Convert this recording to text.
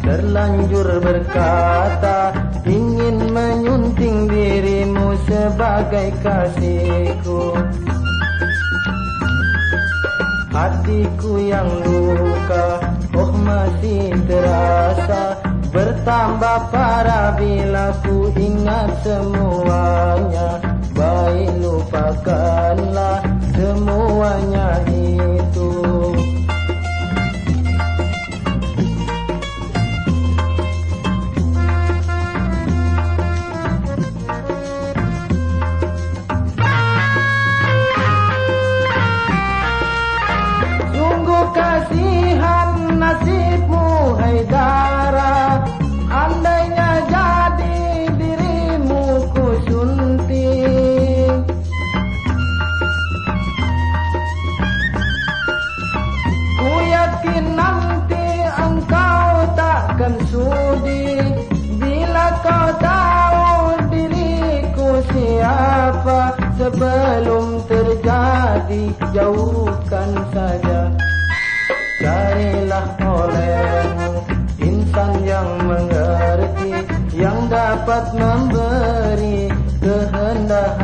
terlanjur berkata Ingin menyunting dirimu sebagai kasihku. Hatiku yang luka Oh masih terasa. Bertambah parah bila ku ingat semuanya. Baik lupakanlah semuanya kasihan nasibmu Haidara Andainya jadi dirimu ku sunting Ku yakin nanti engkau takkan sudi. Bila kau tahu diriku siapa Sebelum terjadi jauhkan saja Number memberi kehendak